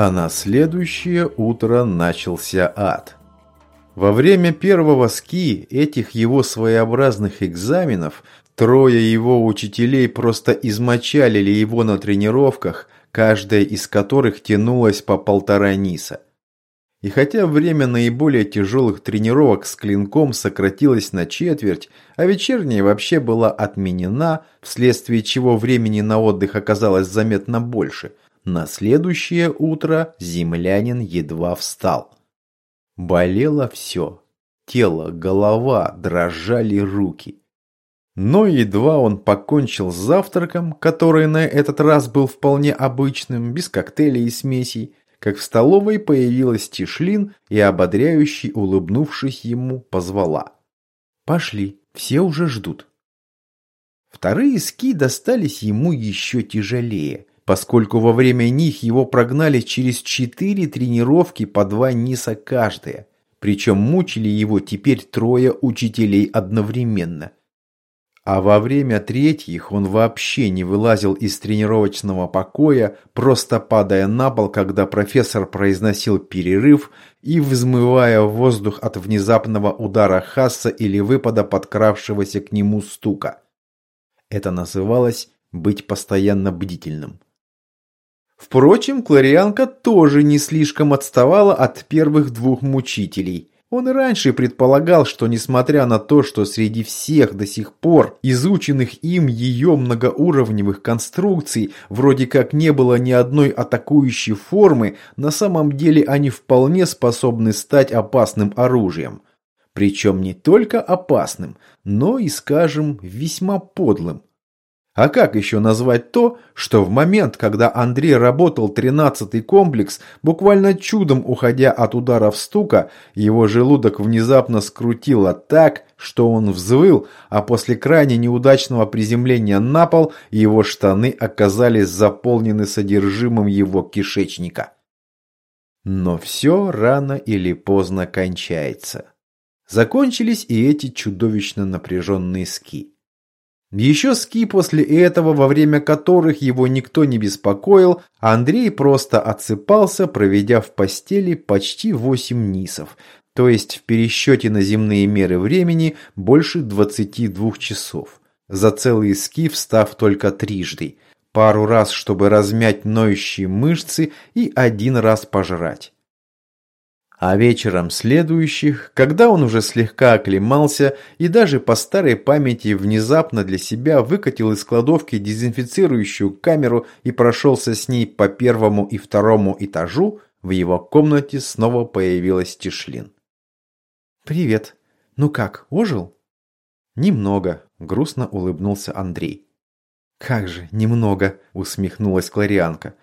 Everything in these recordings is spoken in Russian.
А на следующее утро начался ад. Во время первого ски этих его своеобразных экзаменов трое его учителей просто измочалили его на тренировках, каждая из которых тянулась по полтора ниса. И хотя время наиболее тяжелых тренировок с клинком сократилось на четверть, а вечерняя вообще была отменена, вследствие чего времени на отдых оказалось заметно больше, на следующее утро землянин едва встал. Болело все. Тело, голова, дрожали руки. Но едва он покончил с завтраком, который на этот раз был вполне обычным, без коктейлей и смесей, как в столовой появилась Тишлин и, ободряющий, улыбнувшись ему, позвала. «Пошли, все уже ждут». Вторые ски достались ему еще тяжелее, поскольку во время них его прогнали через четыре тренировки по два ниса каждая, причем мучили его теперь трое учителей одновременно. А во время третьих он вообще не вылазил из тренировочного покоя, просто падая на пол, когда профессор произносил перерыв и взмывая в воздух от внезапного удара Хасса или выпада подкравшегося к нему стука. Это называлось «быть постоянно бдительным». Впрочем, Кларианка тоже не слишком отставала от первых двух мучителей – он раньше предполагал, что несмотря на то, что среди всех до сих пор изученных им ее многоуровневых конструкций вроде как не было ни одной атакующей формы, на самом деле они вполне способны стать опасным оружием. Причем не только опасным, но и, скажем, весьма подлым. А как еще назвать то, что в момент, когда Андрей работал тринадцатый комплекс, буквально чудом уходя от ударов стука, его желудок внезапно скрутило так, что он взвыл, а после крайне неудачного приземления на пол его штаны оказались заполнены содержимым его кишечника. Но все рано или поздно кончается. Закончились и эти чудовищно напряженные ски. Еще ски после этого, во время которых его никто не беспокоил, Андрей просто отсыпался, проведя в постели почти 8 нисов, то есть в пересчете на земные меры времени больше 22 часов. За целые ски встав только трижды. Пару раз, чтобы размять ноющие мышцы и один раз пожрать. А вечером следующих, когда он уже слегка оклемался и даже по старой памяти внезапно для себя выкатил из кладовки дезинфицирующую камеру и прошелся с ней по первому и второму этажу, в его комнате снова появилась Тишлин. «Привет. Ну как, ожил?» «Немного», – грустно улыбнулся Андрей. «Как же, немного», – усмехнулась Кларианка.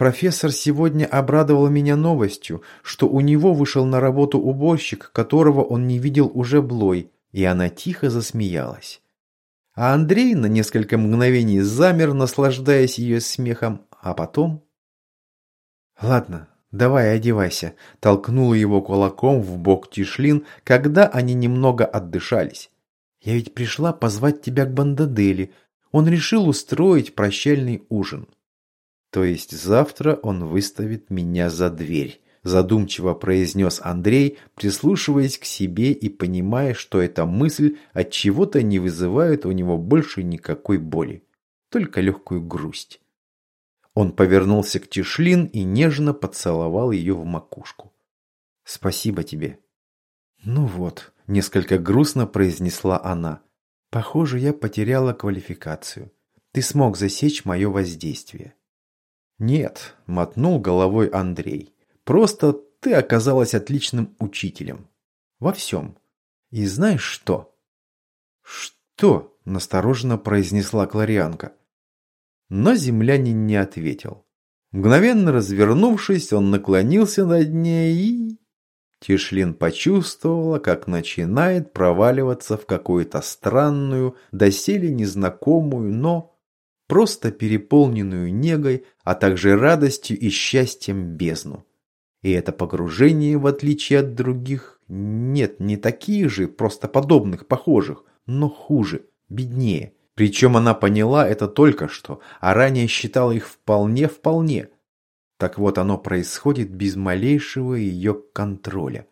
Профессор сегодня обрадовал меня новостью, что у него вышел на работу уборщик, которого он не видел уже блой, и она тихо засмеялась. А Андрей на несколько мгновений замер, наслаждаясь ее смехом, а потом... «Ладно, давай одевайся», – толкнула его кулаком в бок Тишлин, когда они немного отдышались. «Я ведь пришла позвать тебя к Бандадели. Он решил устроить прощальный ужин». То есть завтра он выставит меня за дверь, задумчиво произнес Андрей, прислушиваясь к себе и понимая, что эта мысль от чего-то не вызывает у него больше никакой боли, только легкую грусть. Он повернулся к Тишлин и нежно поцеловал ее в макушку. «Спасибо тебе». «Ну вот», – несколько грустно произнесла она. «Похоже, я потеряла квалификацию. Ты смог засечь мое воздействие». «Нет», – мотнул головой Андрей. «Просто ты оказалась отличным учителем. Во всем. И знаешь что?» «Что?» – настороженно произнесла Кларианка. Но землянин не ответил. Мгновенно развернувшись, он наклонился над ней и... Тишлин почувствовала, как начинает проваливаться в какую-то странную, доселе незнакомую, но просто переполненную негой, а также радостью и счастьем бездну. И это погружение, в отличие от других, нет, не таких же, просто подобных, похожих, но хуже, беднее. Причем она поняла это только что, а ранее считала их вполне-вполне. Так вот, оно происходит без малейшего ее контроля.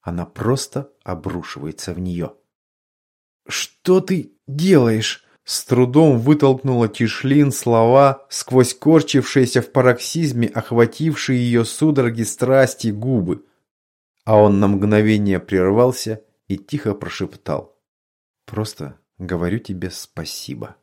Она просто обрушивается в нее. «Что ты делаешь?» С трудом вытолкнула Тишлин слова сквозь корчившиеся в пароксизме, охватившие ее судороги страсти губы. А он на мгновение прервался и тихо прошептал. «Просто говорю тебе спасибо».